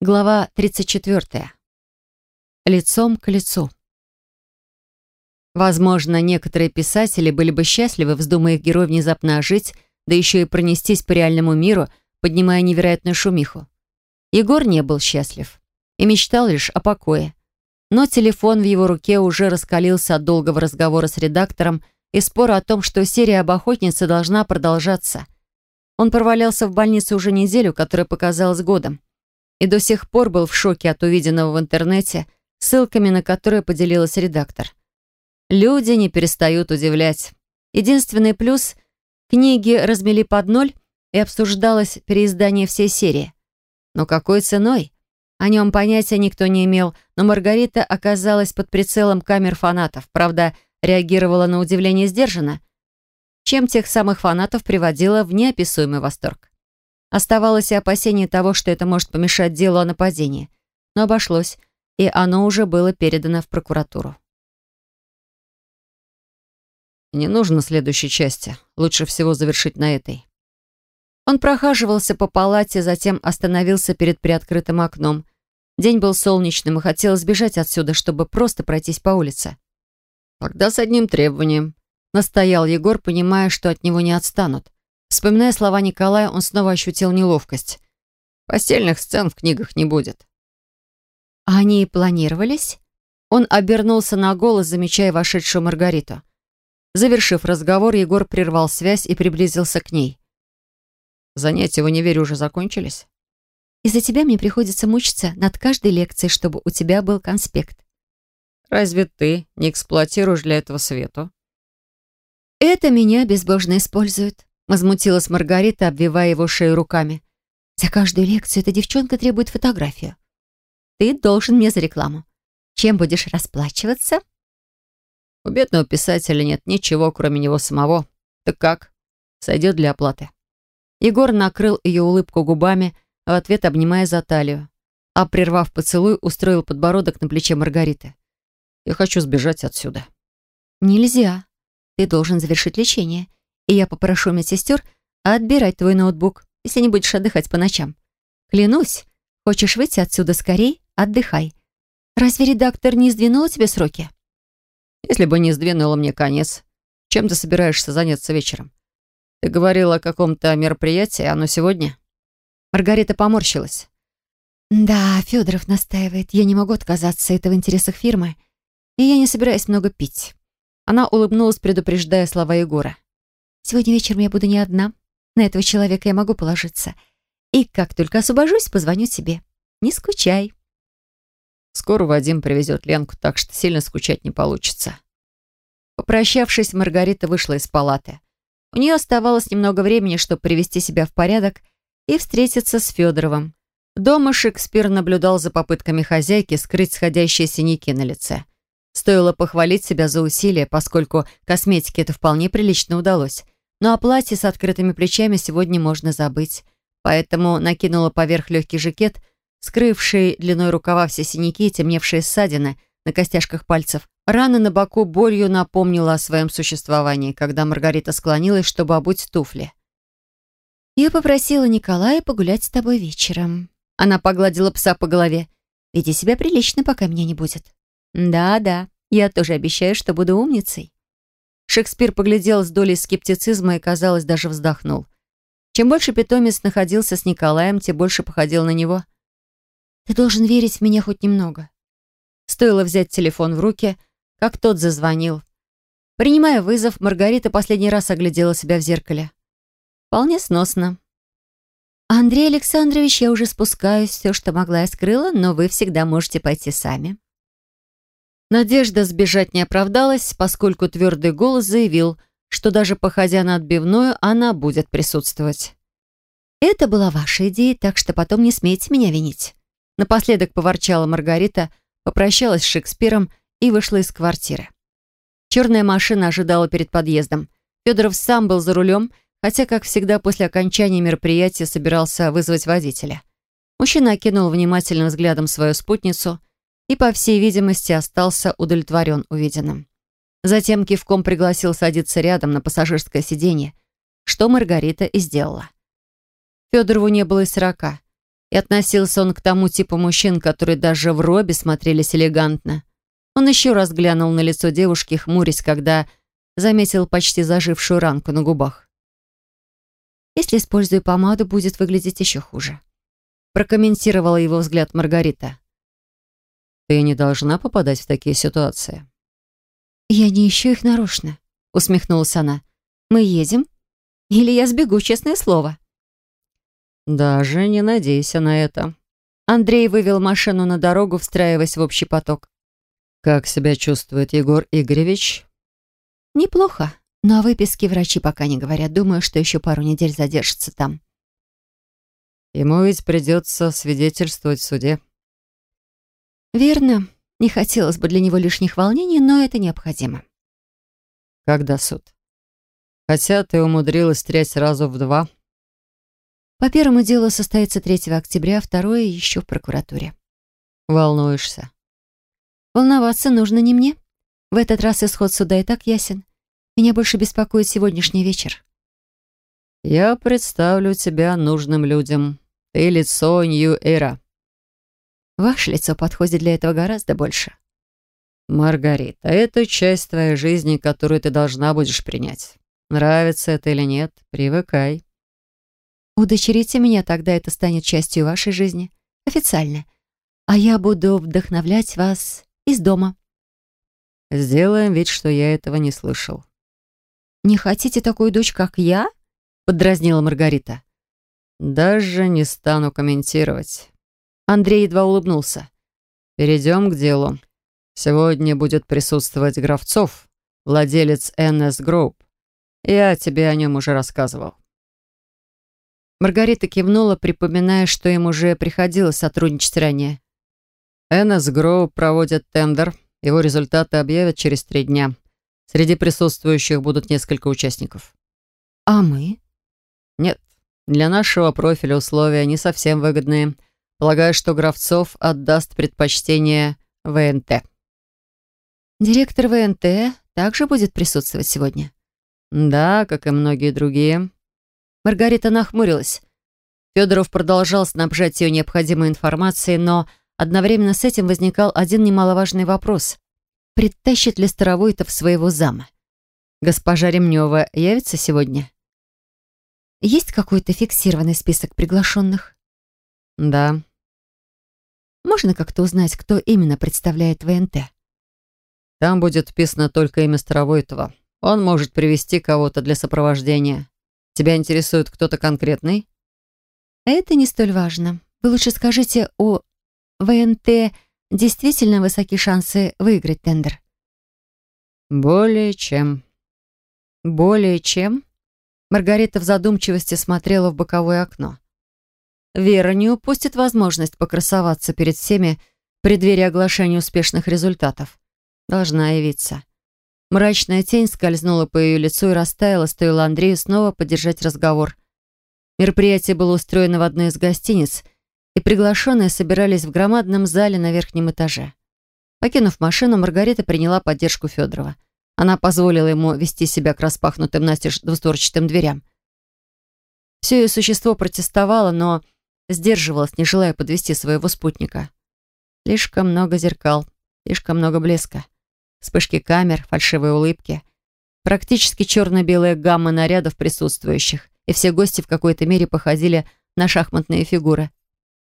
Глава 34. Лицом к лицу. Возможно, некоторые писатели были бы счастливы, вздумая их герой внезапно ожить, да еще и пронестись по реальному миру, поднимая невероятную шумиху. Егор не был счастлив и мечтал лишь о покое. Но телефон в его руке уже раскалился от долгого разговора с редактором и спора о том, что серия об охотнице должна продолжаться. Он провалялся в больнице уже неделю, которая показалась годом и до сих пор был в шоке от увиденного в интернете, ссылками на которые поделилась редактор. Люди не перестают удивлять. Единственный плюс — книги размели под ноль, и обсуждалось переиздание всей серии. Но какой ценой? О нем понятия никто не имел, но Маргарита оказалась под прицелом камер фанатов, правда, реагировала на удивление сдержанно, чем тех самых фанатов приводила в неописуемый восторг. Оставалось и опасение того, что это может помешать делу о нападении. Но обошлось, и оно уже было передано в прокуратуру. «Не нужно следующей части. Лучше всего завершить на этой». Он прохаживался по палате, затем остановился перед приоткрытым окном. День был солнечным, и хотелось сбежать отсюда, чтобы просто пройтись по улице. «Тогда с одним требованием», — настоял Егор, понимая, что от него не отстанут. Вспоминая слова Николая, он снова ощутил неловкость. Постельных сцен в книгах не будет. А они и планировались? Он обернулся на голос, замечая вошедшую Маргариту. Завершив разговор, Егор прервал связь и приблизился к ней. «Занятия в универе уже закончились?» «Из-за тебя мне приходится мучиться над каждой лекцией, чтобы у тебя был конспект». «Разве ты не эксплуатируешь для этого свету?» «Это меня безбожно используют. Возмутилась Маргарита, обвивая его шею руками. «За каждую лекцию эта девчонка требует фотографию. Ты должен мне за рекламу. Чем будешь расплачиваться?» «У бедного писателя нет ничего, кроме него самого. Так как? Сойдет для оплаты». Егор накрыл ее улыбку губами, в ответ обнимая за талию. А, прервав поцелуй, устроил подбородок на плече Маргариты. «Я хочу сбежать отсюда». «Нельзя. Ты должен завершить лечение и я попрошу медсестер отбирать твой ноутбук, если не будешь отдыхать по ночам. Клянусь, хочешь выйти отсюда скорей, отдыхай. Разве редактор не сдвинул тебе сроки? Если бы не сдвинула мне конец, чем ты собираешься заняться вечером? Ты говорила о каком-то мероприятии, оно сегодня? Маргарита поморщилась. Да, Федоров настаивает. Я не могу отказаться, это в интересах фирмы. И я не собираюсь много пить. Она улыбнулась, предупреждая слова Егора. Сегодня вечером я буду не одна. На этого человека я могу положиться. И как только освобожусь, позвоню тебе. Не скучай. Скоро Вадим привезет Ленку, так что сильно скучать не получится. Попрощавшись, Маргарита вышла из палаты. У нее оставалось немного времени, чтобы привести себя в порядок и встретиться с Федоровым. Дома Шекспир наблюдал за попытками хозяйки скрыть сходящие синяки на лице. Стоило похвалить себя за усилия, поскольку косметике это вполне прилично удалось. Но о платье с открытыми плечами сегодня можно забыть. Поэтому накинула поверх легкий жакет, скрывший длиной рукава все синяки и темневшие ссадины на костяшках пальцев. Рана на боку болью напомнила о своем существовании, когда Маргарита склонилась, чтобы обуть туфли. «Я попросила Николая погулять с тобой вечером». Она погладила пса по голове. «Веди себя прилично, пока меня не будет». «Да-да, я тоже обещаю, что буду умницей». Шекспир поглядел с долей скептицизма и, казалось, даже вздохнул. Чем больше питомец находился с Николаем, тем больше походил на него. «Ты должен верить в меня хоть немного». Стоило взять телефон в руки, как тот зазвонил. Принимая вызов, Маргарита последний раз оглядела себя в зеркале. Вполне сносно. «Андрей Александрович, я уже спускаюсь. Все, что могла, я скрыла, но вы всегда можете пойти сами». Надежда сбежать не оправдалась, поскольку твердый голос заявил, что даже походя на отбивную, она будет присутствовать. «Это была ваша идея, так что потом не смейте меня винить». Напоследок поворчала Маргарита, попрощалась с Шекспиром и вышла из квартиры. Черная машина ожидала перед подъездом. Федоров сам был за рулем, хотя, как всегда, после окончания мероприятия собирался вызвать водителя. Мужчина окинул внимательным взглядом свою спутницу и, по всей видимости, остался удовлетворен увиденным. Затем кивком пригласил садиться рядом на пассажирское сиденье, что Маргарита и сделала. Федорову не было и сорока. И относился он к тому типу мужчин, которые даже в робе смотрелись элегантно. Он еще раз глянул на лицо девушки, хмурясь, когда заметил почти зажившую ранку на губах. «Если использую помаду, будет выглядеть еще хуже», прокомментировала его взгляд Маргарита. «Ты не должна попадать в такие ситуации». «Я не ищу их нарочно», усмехнулась она. «Мы едем? Или я сбегу, честное слово?» «Даже не надейся на это». Андрей вывел машину на дорогу, встраиваясь в общий поток. «Как себя чувствует Егор Игоревич?» «Неплохо, но о выписке врачи пока не говорят. Думаю, что еще пару недель задержится там». «Ему ведь придется свидетельствовать в суде». «Верно. Не хотелось бы для него лишних волнений, но это необходимо». «Когда суд?» «Хотя ты умудрилась стрять сразу в два». По первому делу состоится 3 октября, второе еще в прокуратуре. Волнуешься? Волноваться нужно не мне. В этот раз исход суда и так ясен. Меня больше беспокоит сегодняшний вечер. Я представлю тебя нужным людям. Ты лицо Нью-Эра. Ваше лицо подходит для этого гораздо больше. Маргарита, это часть твоей жизни, которую ты должна будешь принять. Нравится это или нет, привыкай. Удочерите меня, тогда это станет частью вашей жизни. Официально. А я буду вдохновлять вас из дома. Сделаем вид, что я этого не слышал. «Не хотите такую дочь, как я?» — поддразнила Маргарита. «Даже не стану комментировать». Андрей едва улыбнулся. «Перейдем к делу. Сегодня будет присутствовать Гравцов, владелец NS Group. Я тебе о нем уже рассказывал». Маргарита кивнула, припоминая, что им уже приходилось сотрудничать ранее. NS Group проводит тендер. Его результаты объявят через три дня. Среди присутствующих будут несколько участников. А мы? Нет. Для нашего профиля условия не совсем выгодные. Полагаю, что Гравцов отдаст предпочтение ВНТ. Директор ВНТ также будет присутствовать сегодня? Да, как и многие другие. Маргарита нахмурилась. Федоров продолжал снабжать ее необходимой информацией, но одновременно с этим возникал один немаловажный вопрос. Притащит ли Старовойтов своего зама? Госпожа Ремнева явится сегодня? Есть какой-то фиксированный список приглашенных? Да. Можно как-то узнать, кто именно представляет ВНТ? Там будет вписано только имя Старовойтова. Он может привести кого-то для сопровождения. Тебя интересует кто-то конкретный? Это не столь важно. Вы лучше скажите, у ВНТ действительно высоки шансы выиграть тендер? Более чем. Более чем? Маргарита в задумчивости смотрела в боковое окно. Вера не упустит возможность покрасоваться перед всеми в преддверии оглашения успешных результатов. Должна явиться. Мрачная тень скользнула по ее лицу и растаяла, стоило Андрею снова поддержать разговор. Мероприятие было устроено в одной из гостиниц, и приглашенные собирались в громадном зале на верхнем этаже. Покинув машину, Маргарита приняла поддержку Федорова. Она позволила ему вести себя к распахнутым настежь двустворчатым дверям. Все ее существо протестовало, но сдерживалось, не желая подвести своего спутника. Слишком много зеркал, слишком много блеска. Вспышки камер, фальшивые улыбки. Практически черно-белая гамма нарядов присутствующих, и все гости в какой-то мере походили на шахматные фигуры.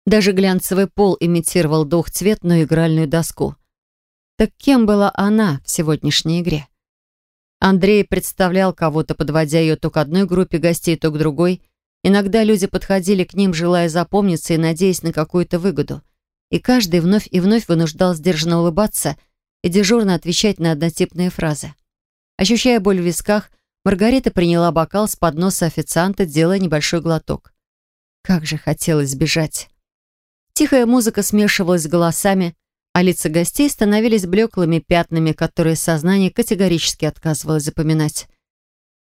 Даже глянцевый пол имитировал двухцветную игральную доску. Так кем была она в сегодняшней игре? Андрей представлял кого-то, подводя ее то к одной группе гостей, то к другой. Иногда люди подходили к ним, желая запомниться и надеясь на какую-то выгоду. И каждый вновь и вновь вынуждал сдержанно улыбаться и дежурно отвечать на однотипные фразы. Ощущая боль в висках, Маргарита приняла бокал с подноса официанта, делая небольшой глоток. Как же хотелось сбежать. Тихая музыка смешивалась с голосами, а лица гостей становились блеклыми пятнами, которые сознание категорически отказывалось запоминать.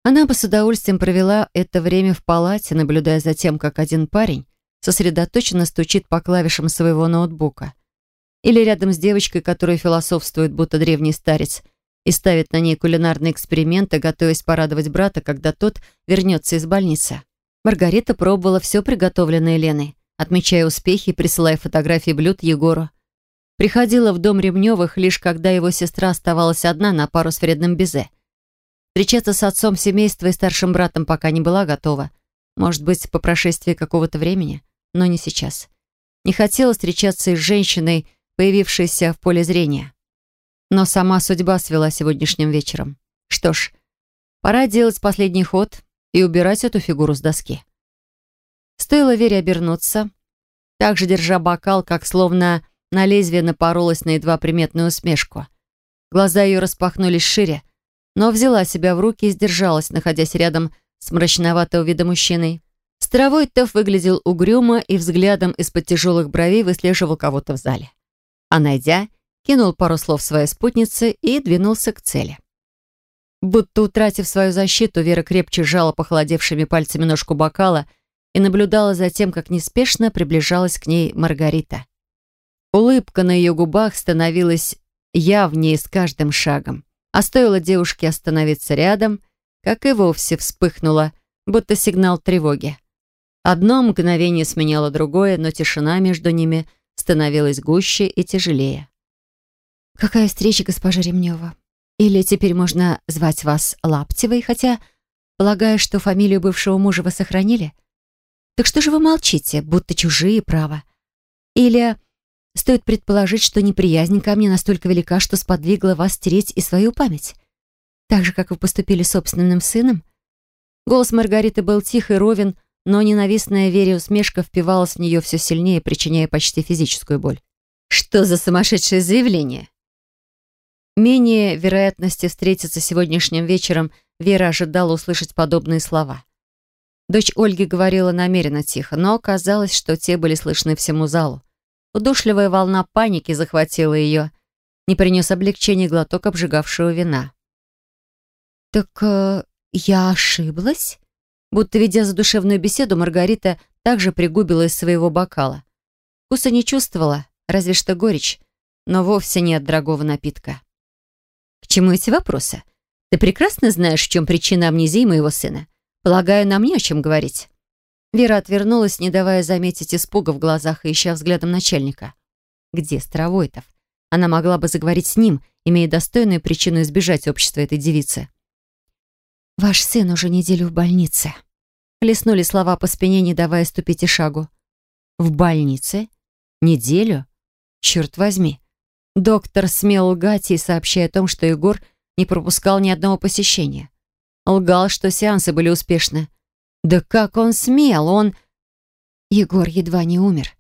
Она бы с удовольствием провела это время в палате, наблюдая за тем, как один парень сосредоточенно стучит по клавишам своего ноутбука. Или рядом с девочкой, которая философствует, будто древний старец, и ставит на ней кулинарные эксперименты, готовясь порадовать брата, когда тот вернется из больницы. Маргарита пробовала все приготовленное Леной, отмечая успехи и присылая фотографии блюд Егору. Приходила в дом Ремневых лишь когда его сестра оставалась одна на пару с вредным безе. Встречаться с отцом семейства и старшим братом пока не была готова. Может быть, по прошествии какого-то времени, но не сейчас. Не хотела встречаться с женщиной, появившейся в поле зрения. Но сама судьба свела сегодняшним вечером. Что ж, пора делать последний ход и убирать эту фигуру с доски. Стоило Вере обернуться, также держа бокал, как словно на лезвие напоролась на едва приметную усмешку. Глаза ее распахнулись шире, но взяла себя в руки и сдержалась, находясь рядом с мрачноватого вида мужчиной. Старовойтов выглядел угрюмо и взглядом из-под тяжелых бровей выслеживал кого-то в зале. А найдя, кинул пару слов своей спутнице и двинулся к цели. Будто утратив свою защиту, Вера крепче сжала похолодевшими пальцами ножку бокала и наблюдала за тем, как неспешно приближалась к ней Маргарита. Улыбка на ее губах становилась явнее с каждым шагом. А стоило девушке остановиться рядом, как и вовсе вспыхнула, будто сигнал тревоги. Одно мгновение сменяло другое, но тишина между ними становилась гуще и тяжелее. «Какая встреча, госпожа Ремнева? Или теперь можно звать вас Лаптевой, хотя, полагаю, что фамилию бывшего мужа вы сохранили? Так что же вы молчите, будто чужие, право? Или Стоит предположить, что неприязнь ко мне настолько велика, что сподвигла вас стереть и свою память. Так же, как вы поступили с собственным сыном? Голос Маргариты был тих и ровен, но ненавистная Вере усмешка впивалась в нее все сильнее, причиняя почти физическую боль. Что за сумасшедшее заявление? Менее вероятности встретиться сегодняшним вечером Вера ожидала услышать подобные слова. Дочь Ольги говорила намеренно тихо, но оказалось, что те были слышны всему залу. Удушливая волна паники захватила ее. Не принес облегчения глоток обжигавшего вина. «Так э, я ошиблась?» Будто ведя задушевную беседу, Маргарита также пригубила из своего бокала. Вкуса не чувствовала, разве что горечь, но вовсе не от дорогого напитка. «К чему эти вопросы? Ты прекрасно знаешь, в чем причина амнезии моего сына. Полагаю, нам не о чем говорить». Вера отвернулась, не давая заметить испуга в глазах и ища взглядом начальника. Где Старовойтов? Она могла бы заговорить с ним, имея достойную причину избежать общества этой девицы. «Ваш сын уже неделю в больнице». Леснули слова по спине, не давая ступить и шагу. «В больнице? Неделю? Черт возьми!» Доктор смел лгать и сообщая о том, что Егор не пропускал ни одного посещения. Лгал, что сеансы были успешны. Да как он смел, он... Егор едва не умер.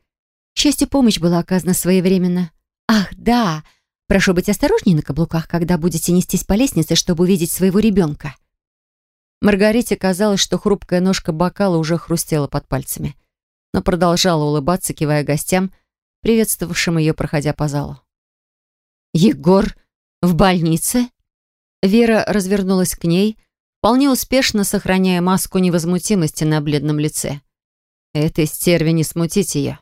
К счастью, помощь была оказана своевременно. Ах, да, прошу быть осторожнее на каблуках, когда будете нестись по лестнице, чтобы увидеть своего ребенка. Маргарите казалось, что хрупкая ножка бокала уже хрустела под пальцами, но продолжала улыбаться, кивая гостям, приветствовавшим ее, проходя по залу. «Егор в больнице?» Вера развернулась к ней, вполне успешно сохраняя маску невозмутимости на бледном лице. Этой стерви не смутить ее.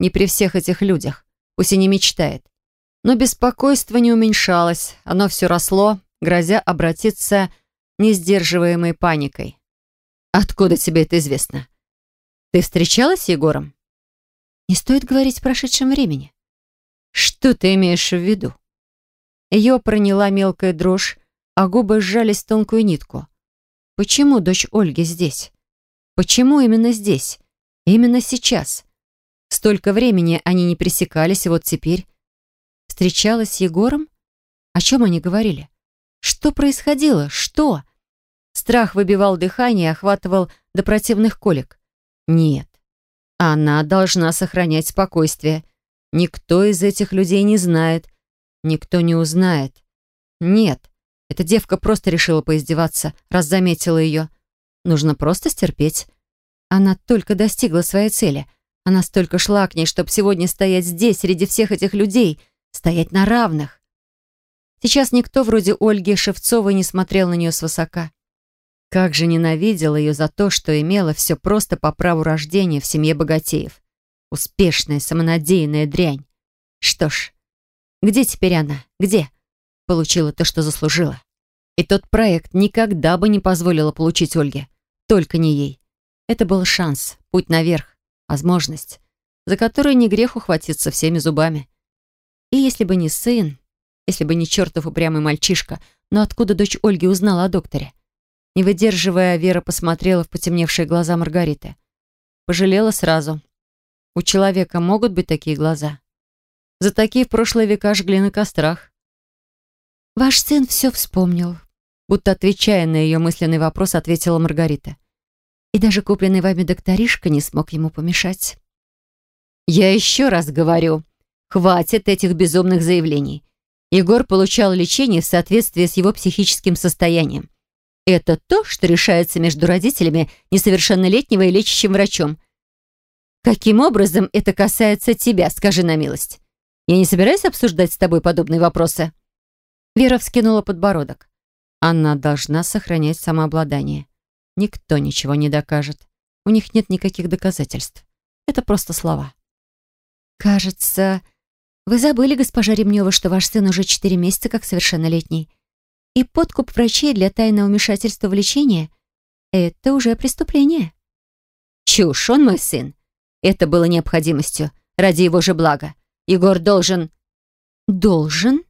Не при всех этих людях, пусть и не мечтает. Но беспокойство не уменьшалось, оно все росло, грозя обратиться несдерживаемой паникой. «Откуда тебе это известно? Ты встречалась с Егором?» «Не стоит говорить в прошедшем времени». «Что ты имеешь в виду?» Ее проняла мелкая дрожь, а губы сжались в тонкую нитку. Почему дочь Ольги здесь? Почему именно здесь? Именно сейчас? Столько времени они не пресекались, и вот теперь... Встречалась с Егором? О чем они говорили? Что происходило? Что? Страх выбивал дыхание и охватывал до противных колик. Нет. Она должна сохранять спокойствие. Никто из этих людей не знает. Никто не узнает. Нет. Эта девка просто решила поиздеваться, раз заметила ее. Нужно просто стерпеть. Она только достигла своей цели. Она столько шла к ней, чтобы сегодня стоять здесь, среди всех этих людей, стоять на равных. Сейчас никто вроде Ольги Шевцовой не смотрел на нее свысока. Как же ненавидела ее за то, что имела все просто по праву рождения в семье богатеев. Успешная, самонадеянная дрянь. Что ж, где теперь она? Где? Получила то, что заслужила. И тот проект никогда бы не позволила получить Ольге. Только не ей. Это был шанс, путь наверх, возможность. за которую не грех ухватиться всеми зубами. И если бы не сын, если бы не чертов упрямый мальчишка, но откуда дочь Ольги узнала о докторе? Не выдерживая, Вера посмотрела в потемневшие глаза Маргариты. Пожалела сразу. У человека могут быть такие глаза. За такие в прошлые века жгли на кострах. «Ваш сын все вспомнил», будто отвечая на ее мысленный вопрос, ответила Маргарита. «И даже купленный вами докторишка не смог ему помешать». «Я еще раз говорю, хватит этих безумных заявлений. Егор получал лечение в соответствии с его психическим состоянием. Это то, что решается между родителями несовершеннолетнего и лечащим врачом. Каким образом это касается тебя, скажи на милость? Я не собираюсь обсуждать с тобой подобные вопросы. Вера вскинула подбородок. Она должна сохранять самообладание. Никто ничего не докажет. У них нет никаких доказательств. Это просто слова. «Кажется, вы забыли, госпожа Ремнева, что ваш сын уже четыре месяца как совершеннолетний. И подкуп врачей для тайного вмешательства в лечение — это уже преступление». «Чушь, он мой сын. Это было необходимостью, ради его же блага. Егор должен...» «Должен?»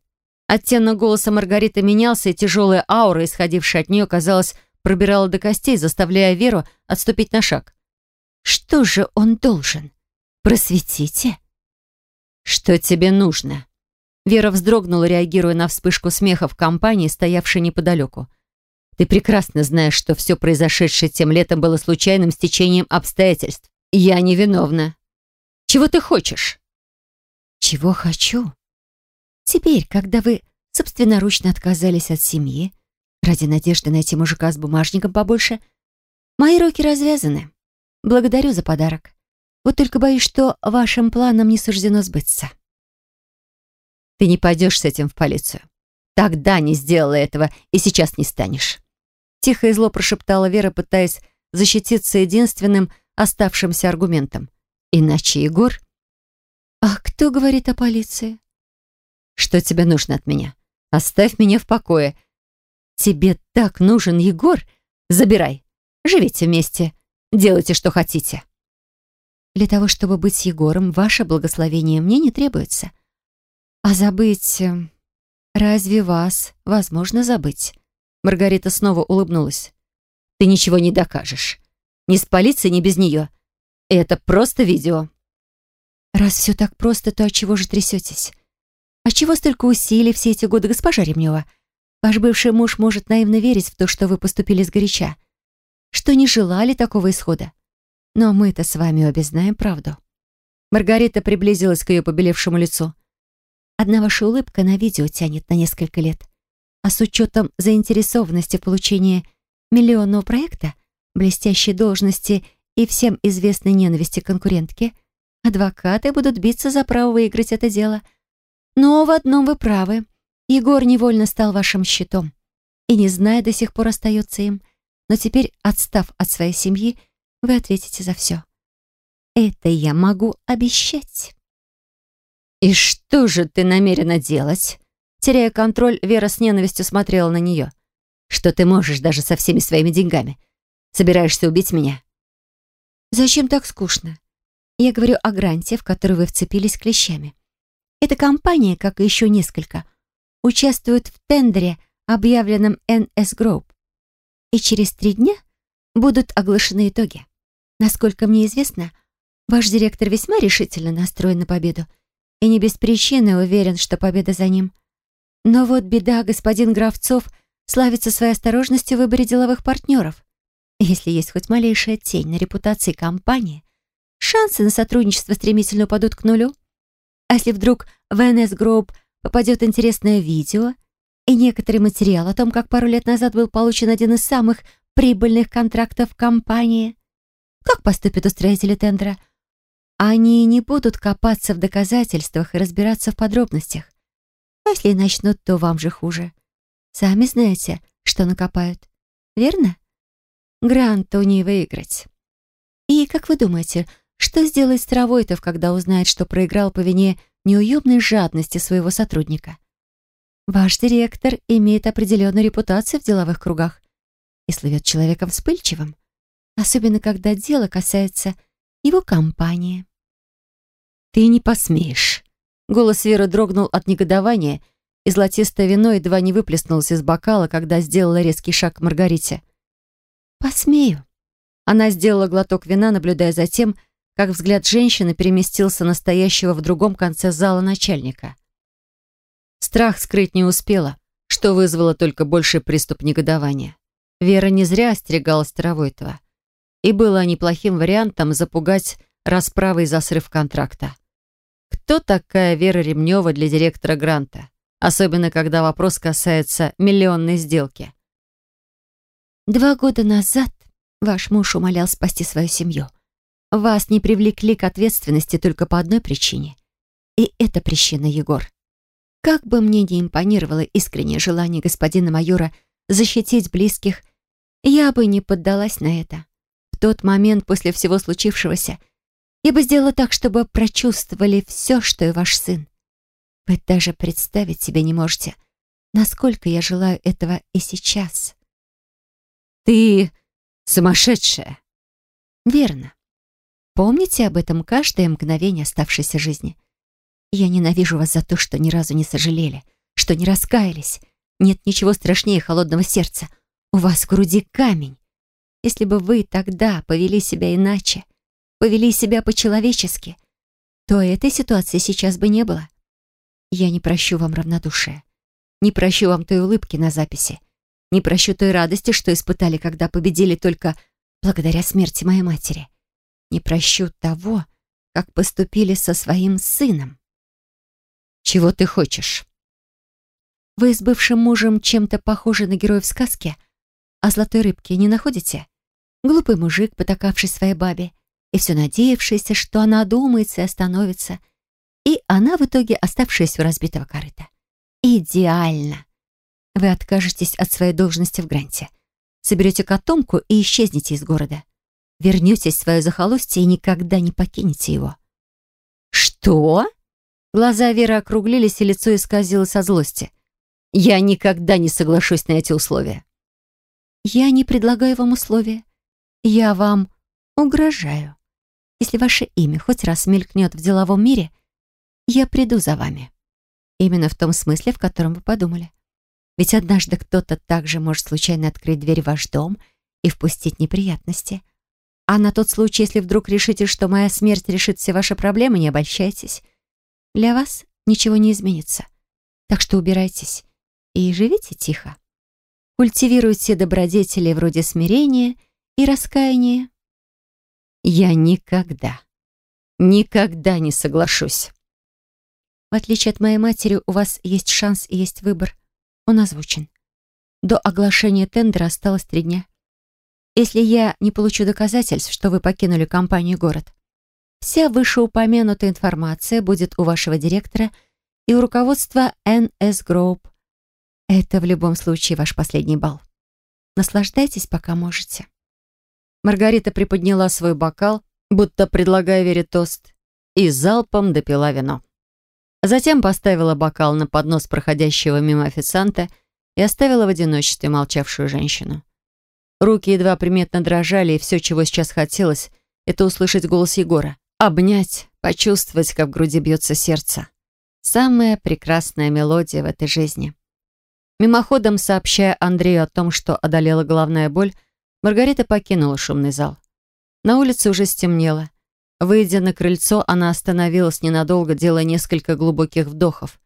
Оттенок голоса Маргариты менялся, и тяжелая аура, исходившая от нее, казалось, пробирала до костей, заставляя Веру отступить на шаг. «Что же он должен? Просветите?» «Что тебе нужно?» Вера вздрогнула, реагируя на вспышку смеха в компании, стоявшей неподалеку. «Ты прекрасно знаешь, что все произошедшее тем летом было случайным стечением обстоятельств. Я невиновна. Чего ты хочешь?» «Чего хочу?» Теперь, когда вы собственноручно отказались от семьи, ради надежды найти мужика с бумажником побольше, мои руки развязаны. Благодарю за подарок. Вот только боюсь, что вашим планам не суждено сбыться. Ты не пойдешь с этим в полицию. Тогда не сделала этого и сейчас не станешь. Тихо и зло прошептала Вера, пытаясь защититься единственным оставшимся аргументом. Иначе Егор... А кто говорит о полиции? Что тебе нужно от меня? Оставь меня в покое. Тебе так нужен Егор? Забирай. Живите вместе. Делайте, что хотите. Для того, чтобы быть Егором, ваше благословение мне не требуется. А забыть... Э, разве вас возможно забыть? Маргарита снова улыбнулась. Ты ничего не докажешь. Ни с полицией, ни без нее. Это просто видео. Раз все так просто, то от чего же трясетесь? А чего столько усилий все эти годы, госпожа Ремнева? Ваш бывший муж может наивно верить в то, что вы поступили сгоряча. Что не желали такого исхода. Но мы-то с вами обе знаем правду. Маргарита приблизилась к ее побелевшему лицу. Одна ваша улыбка на видео тянет на несколько лет. А с учетом заинтересованности в получении миллионного проекта, блестящей должности и всем известной ненависти конкурентки, адвокаты будут биться за право выиграть это дело – но в одном вы правы. Егор невольно стал вашим щитом. И не зная, до сих пор остается им. Но теперь, отстав от своей семьи, вы ответите за все. Это я могу обещать. «И что же ты намерена делать?» Теряя контроль, Вера с ненавистью смотрела на нее. «Что ты можешь даже со всеми своими деньгами? Собираешься убить меня?» «Зачем так скучно? Я говорю о гранте, в который вы вцепились клещами. Эта компания, как и еще несколько, участвует в тендере, объявленном NS Group. И через три дня будут оглашены итоги. Насколько мне известно, ваш директор весьма решительно настроен на победу и не без причины уверен, что победа за ним. Но вот беда, господин Гравцов славится своей осторожностью в выборе деловых партнеров. Если есть хоть малейшая тень на репутации компании, шансы на сотрудничество стремительно упадут к нулю. А если вдруг в NS Group попадет интересное видео и некоторый материал о том, как пару лет назад был получен один из самых прибыльных контрактов компании, как поступят устроители тендера? Они не будут копаться в доказательствах и разбираться в подробностях. А если начнут, то вам же хуже. Сами знаете, что накопают. Верно? Грант-то не выиграть. И как вы думаете, что сделает Старовойтов, когда узнает, что проиграл по вине неуемной жадности своего сотрудника? Ваш директор имеет определенную репутацию в деловых кругах и слывет человеком вспыльчивым, особенно когда дело касается его компании. «Ты не посмеешь». Голос Веры дрогнул от негодования, и золотистое вино едва не выплеснулось из бокала, когда сделала резкий шаг к Маргарите. «Посмею». Она сделала глоток вина, наблюдая за тем, как взгляд женщины переместился на стоящего в другом конце зала начальника. Страх скрыть не успела, что вызвало только больший приступ негодования. Вера не зря остерегалась Таровойтова. И было неплохим вариантом запугать расправой за срыв контракта. Кто такая Вера Ремнева для директора Гранта? Особенно, когда вопрос касается миллионной сделки. Два года назад ваш муж умолял спасти свою семью. Вас не привлекли к ответственности только по одной причине. И это причина, Егор. Как бы мне не импонировало искреннее желание господина майора защитить близких, я бы не поддалась на это. В тот момент после всего случившегося я бы сделала так, чтобы прочувствовали все, что и ваш сын. Вы даже представить себе не можете, насколько я желаю этого и сейчас. Ты сумасшедшая. Верно. Помните об этом каждое мгновение оставшейся жизни. Я ненавижу вас за то, что ни разу не сожалели, что не раскаялись. Нет ничего страшнее холодного сердца. У вас в груди камень. Если бы вы тогда повели себя иначе, повели себя по-человечески, то этой ситуации сейчас бы не было. Я не прощу вам равнодушия. Не прощу вам той улыбки на записи. Не прощу той радости, что испытали, когда победили только благодаря смерти моей матери. Не прощу того, как поступили со своим сыном. Чего ты хочешь? Вы с бывшим мужем чем-то похожи на героев сказки о золотой рыбке, не находите? Глупый мужик, потакавший своей бабе, и все надеявшийся, что она одумается и остановится, и она в итоге оставшаяся у разбитого корыта. Идеально! Вы откажетесь от своей должности в Гранте, соберете котомку и исчезнете из города. Вернетесь в свое захолустье и никогда не покинете его. «Что?» Глаза Веры округлились, и лицо исказилось от злости. «Я никогда не соглашусь на эти условия». «Я не предлагаю вам условия. Я вам угрожаю. Если ваше имя хоть раз мелькнет в деловом мире, я приду за вами. Именно в том смысле, в котором вы подумали. Ведь однажды кто-то также может случайно открыть дверь в ваш дом и впустить неприятности. А на тот случай, если вдруг решите, что моя смерть решит все ваши проблемы, не обольщайтесь. Для вас ничего не изменится. Так что убирайтесь и живите тихо. Культивируйте добродетели вроде смирения и раскаяния. Я никогда, никогда не соглашусь. В отличие от моей матери, у вас есть шанс и есть выбор. Он озвучен. До оглашения тендера осталось три дня. Если я не получу доказательств, что вы покинули компанию «Город», Вся вышеупомянутая информация будет у вашего директора и у руководства NS Group. Это в любом случае ваш последний бал. Наслаждайтесь, пока можете. Маргарита приподняла свой бокал, будто предлагая Вере тост, и залпом допила вино. Затем поставила бокал на поднос проходящего мимо официанта и оставила в одиночестве молчавшую женщину. Руки едва приметно дрожали, и все, чего сейчас хотелось, это услышать голос Егора. Обнять, почувствовать, как в груди бьется сердце. Самая прекрасная мелодия в этой жизни. Мимоходом сообщая Андрею о том, что одолела головная боль, Маргарита покинула шумный зал. На улице уже стемнело. Выйдя на крыльцо, она остановилась ненадолго, делая несколько глубоких вдохов.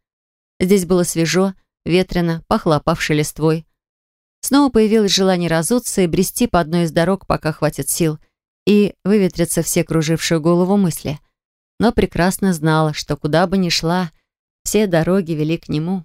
Здесь было свежо, ветрено, пахло опавшей листвой. Снова появилось желание разуться и брести по одной из дорог, пока хватит сил — и выветрятся все кружившие голову мысли. Но прекрасно знала, что куда бы ни шла, все дороги вели к нему.